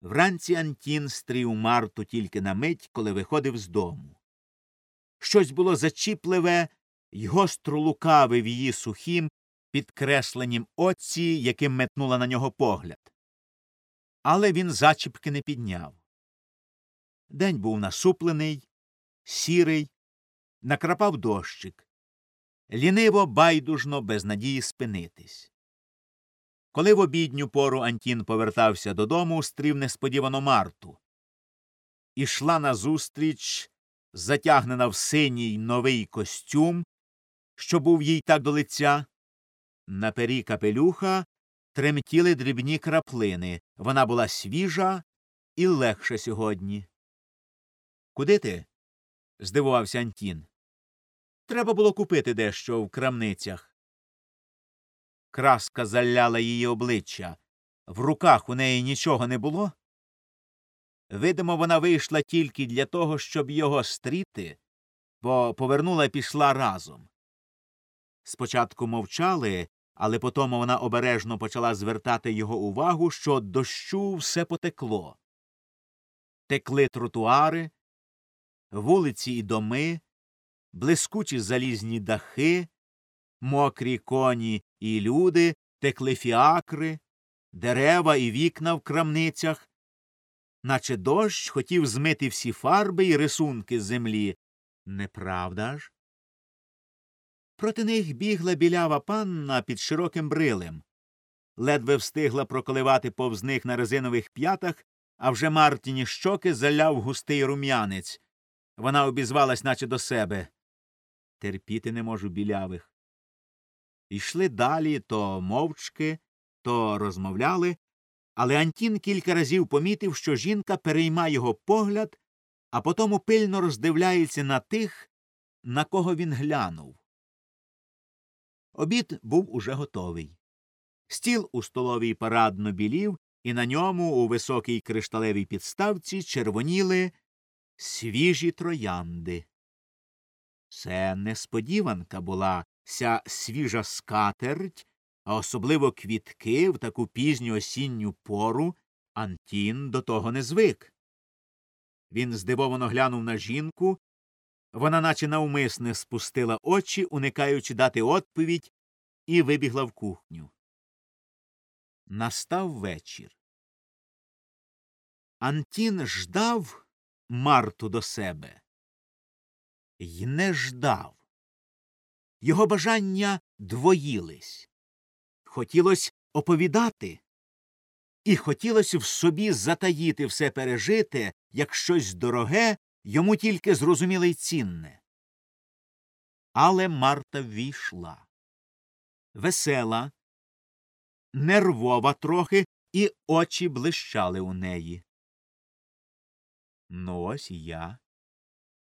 Вранці Антін стрів Марту тільки на мить, коли виходив з дому. Щось було зачіпливе й гостро лукаве в її сухім, підкресленім оці, яким метнула на нього погляд. Але він зачіпки не підняв. День був насуплений, сірий, накрапав дощик. Ліниво, байдужно, без надії спинитись. Коли в обідню пору Антін повертався додому, стрів несподівано Марту. Ішла назустріч, затягнена в синій новий костюм, що був їй так до лиця. На пері капелюха тремтіли дрібні краплини. Вона була свіжа і легша сьогодні. Куди ти? здивувався Антін. Треба було купити дещо в крамницях. Краска заляла її обличчя. В руках у неї нічого не було. Видимо, вона вийшла тільки для того, щоб його стріти, бо повернула і пішла разом. Спочатку мовчали, але потім вона обережно почала звертати його увагу, що дощу все потекло. Текли тротуари, вулиці і доми, блискучі залізні дахи, мокрі коні і люди, текли фіакри, дерева і вікна в крамницях, наче дощ хотів змити всі фарби і рисунки з землі. Неправда ж? Проти них бігла білява панна під широким брилем. Ледве встигла проколивати повз них на резинових п'ятах, а вже Мартіні щоки заляв густий рум'янець. Вона обізвалась, наче до себе. Терпіти не можу білявих. Йшли далі то мовчки, то розмовляли, але Антін кілька разів помітив, що жінка переймає його погляд, а потому пильно роздивляється на тих, на кого він глянув. Обід був уже готовий. Стіл у столовій парадно білів, і на ньому у високій кришталевій підставці червоніли свіжі троянди. Це несподіванка була ся свіжа скатерть, а особливо квітки в таку пізню осінню пору Антін до того не звик. Він здивовано глянув на жінку, вона наче навмисне спустила очі, уникаючи дати відповідь, і вибігла в кухню. Настав вечір. Антін ждав Марту до себе. Й не ждав. Його бажання двоїлись. Хотілось оповідати, і хотілося в собі затаїти все пережите, як щось дороге, йому тільки зрозуміле й цінне. Але Марта ввійшла. Весела, нервова трохи, і очі блищали у неї. Ну, ось я,